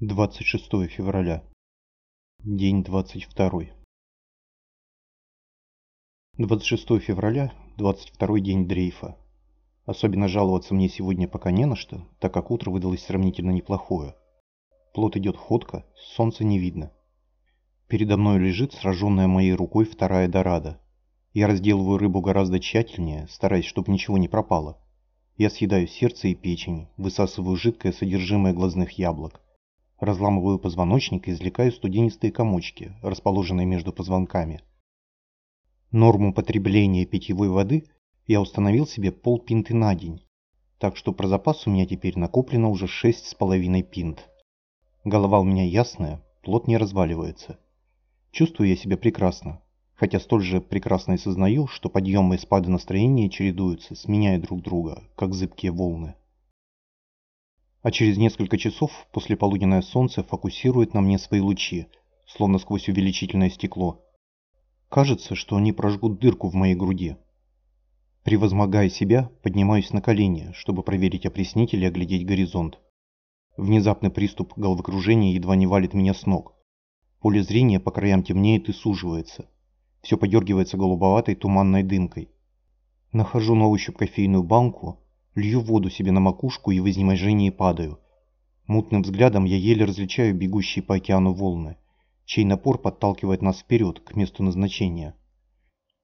26 февраля. День 22. 26 февраля – 22 день дрейфа. Особенно жаловаться мне сегодня пока не на что, так как утро выдалось сравнительно неплохое. Плот идет ходко, солнца не видно. Передо мной лежит сраженная моей рукой вторая дорада. Я разделываю рыбу гораздо тщательнее, стараясь, чтобы ничего не пропало. Я съедаю сердце и печень, высасываю жидкое содержимое глазных яблок. Разламываю позвоночник и извлекаю студенистые комочки, расположенные между позвонками. Норму потребления питьевой воды я установил себе полпинты на день, так что про запас у меня теперь накоплено уже шесть с половиной пинт. Голова у меня ясная, плод не разваливается. Чувствую я себя прекрасно, хотя столь же прекрасно и сознаю, что подъемы и спады настроения чередуются, сменяя друг друга, как зыбкие волны а через несколько часов послеполуденное солнце фокусирует на мне свои лучи, словно сквозь увеличительное стекло. Кажется, что они прожгут дырку в моей груди. Превозмогая себя, поднимаюсь на колени, чтобы проверить опреснитель и оглядеть горизонт. Внезапный приступ головокружения едва не валит меня с ног. Поле зрения по краям темнеет и суживается. Все подергивается голубоватой туманной дымкой. Нахожу на ощупь кофейную банку, Лью воду себе на макушку и в изнеможении падаю. Мутным взглядом я еле различаю бегущие по океану волны, чей напор подталкивает нас вперед, к месту назначения.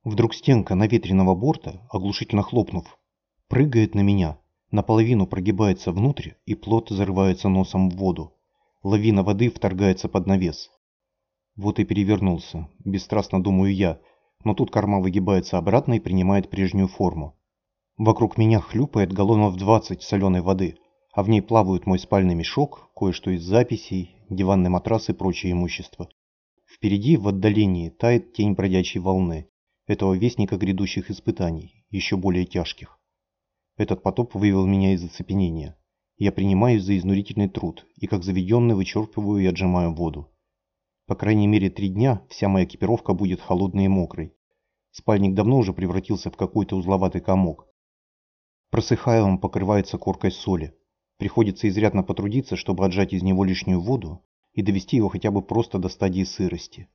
Вдруг стенка наветренного борта, оглушительно хлопнув, прыгает на меня, наполовину прогибается внутрь и плот зарывается носом в воду. Лавина воды вторгается под навес. Вот и перевернулся, бесстрастно думаю я, но тут корма выгибается обратно и принимает прежнюю форму. Вокруг меня хлюпает галлонов 20 соленой воды, а в ней плавают мой спальный мешок, кое-что из записей, диванный матрас и прочее имущество. Впереди, в отдалении, тает тень бродячей волны, этого вестника грядущих испытаний, еще более тяжких. Этот потоп вывел меня из оцепенения. Я принимаюсь за изнурительный труд и как заведенный вычерпываю и отжимаю воду. По крайней мере три дня вся моя экипировка будет холодной и мокрой. Спальник давно уже превратился в какой-то узловатый комок, Просыхая, покрывается коркой соли. Приходится изрядно потрудиться, чтобы отжать из него лишнюю воду и довести его хотя бы просто до стадии сырости.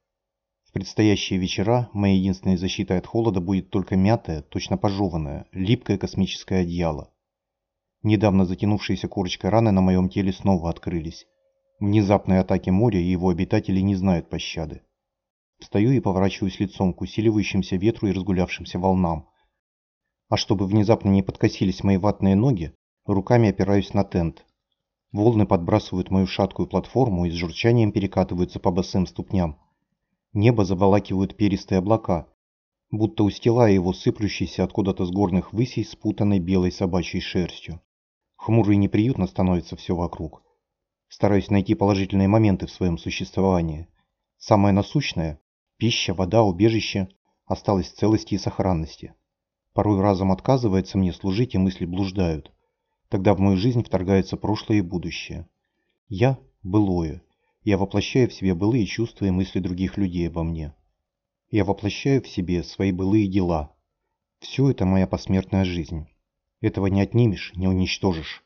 В предстоящие вечера моей единственной защитой от холода будет только мятое, точно пожеванное, липкое космическое одеяло. Недавно затянувшиеся корочкой раны на моем теле снова открылись. Внезапные атаки моря и его обитатели не знают пощады. Встаю и поворачиваюсь лицом к усиливающимся ветру и разгулявшимся волнам, а чтобы внезапно не подкосились мои ватные ноги, руками опираюсь на тент. Волны подбрасывают мою шаткую платформу и с журчанием перекатываются по босым ступням. Небо заволакивают перистые облака, будто устилая его сыплющейся откуда-то с горных высей спутанной белой собачьей шерстью. Хмуро и неприютно становится все вокруг. Стараюсь найти положительные моменты в своем существовании. Самое насущное – пища, вода, убежище – осталось в целости и сохранности. Порой разум отказывается мне служить, и мысли блуждают. Тогда в мою жизнь вторгается прошлое и будущее. Я – былое. Я воплощаю в себе былые чувства и мысли других людей обо мне. Я воплощаю в себе свои былые дела. Все это моя посмертная жизнь. Этого не отнимешь, не уничтожишь.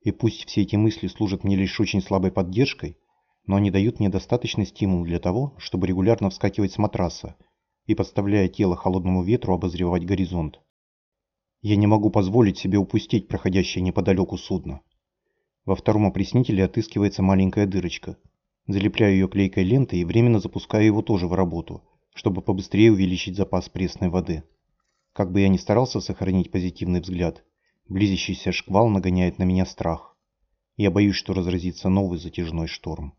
И пусть все эти мысли служат мне лишь очень слабой поддержкой, но они дают мне достаточный стимул для того, чтобы регулярно вскакивать с матраса и, подставляя тело холодному ветру, обозревать горизонт. Я не могу позволить себе упустить проходящее неподалеку судно. Во втором опреснителе отыскивается маленькая дырочка. Залепляю ее клейкой лентой и временно запускаю его тоже в работу, чтобы побыстрее увеличить запас пресной воды. Как бы я ни старался сохранить позитивный взгляд, близящийся шквал нагоняет на меня страх. Я боюсь, что разразится новый затяжной шторм.